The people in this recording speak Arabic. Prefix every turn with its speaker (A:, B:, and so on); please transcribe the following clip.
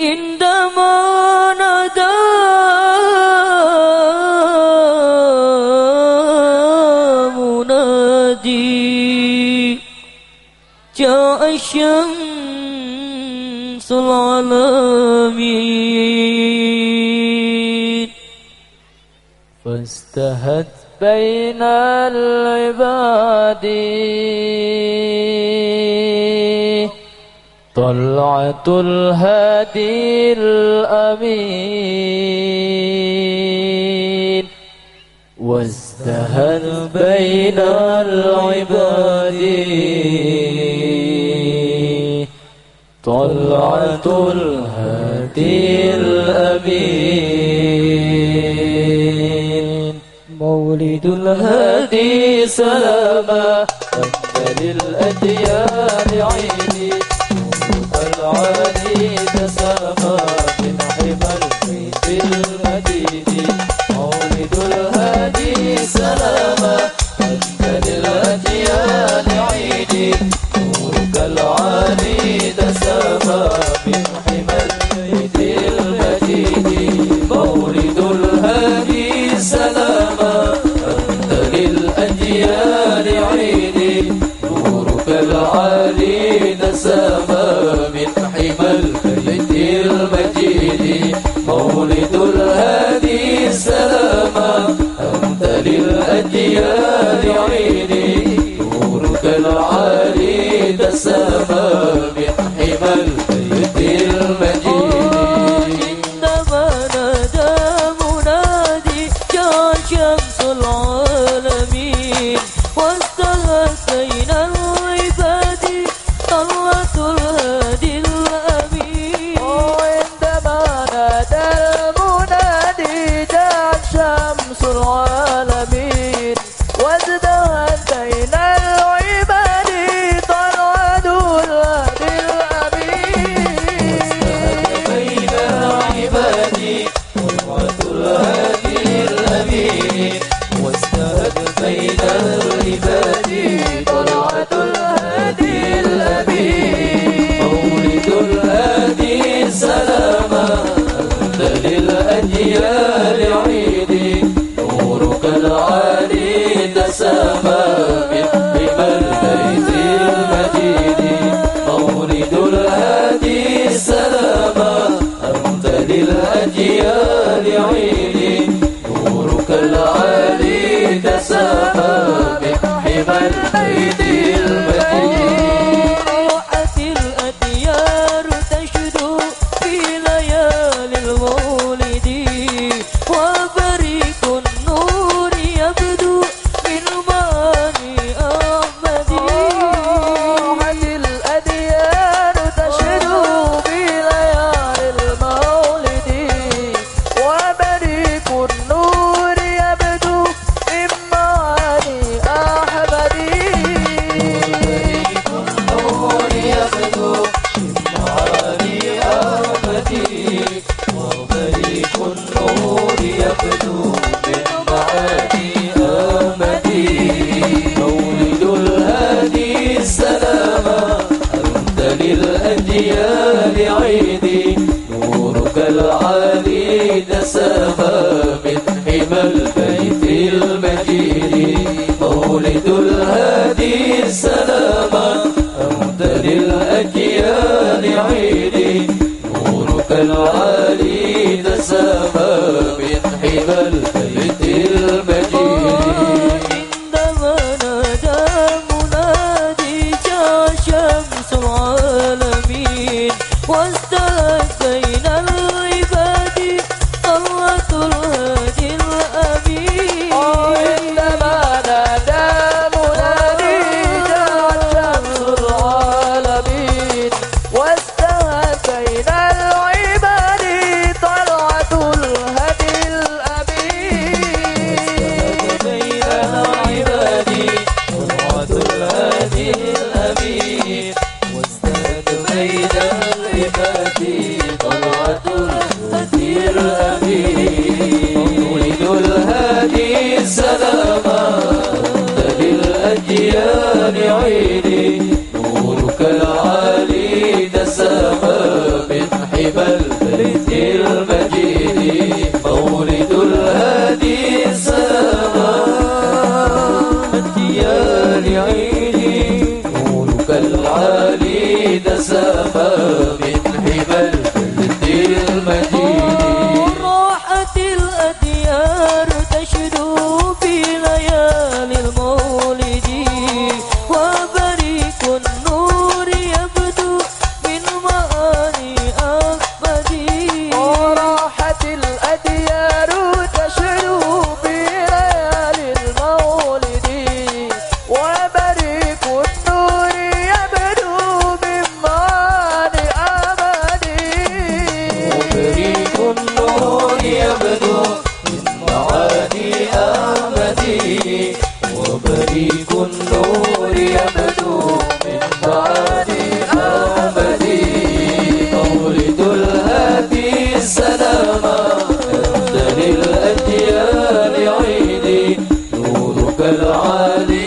A: இந்தமானதா منادي جاء الشمس العالمين
B: فاستهت بين العباد طلعة الهادي الأمين. وازدهر بين العباد. طلعة الهادي الأمين. مولد الهادي سلاما. أنت للأديان عيد بالمديد مولد العالي الهادي سلاما أنت للأجيال عيدي نورك العالي مولد الهادي السلامة أنت للأجيال
A: phật الديان عيني. نورك العالي تسامى من حبل رد المجيد. مولد الهادي سامى الديان عيني. نورك العالي تسامى من حبل رد المجيد.
B: روحة الأديان
A: نورك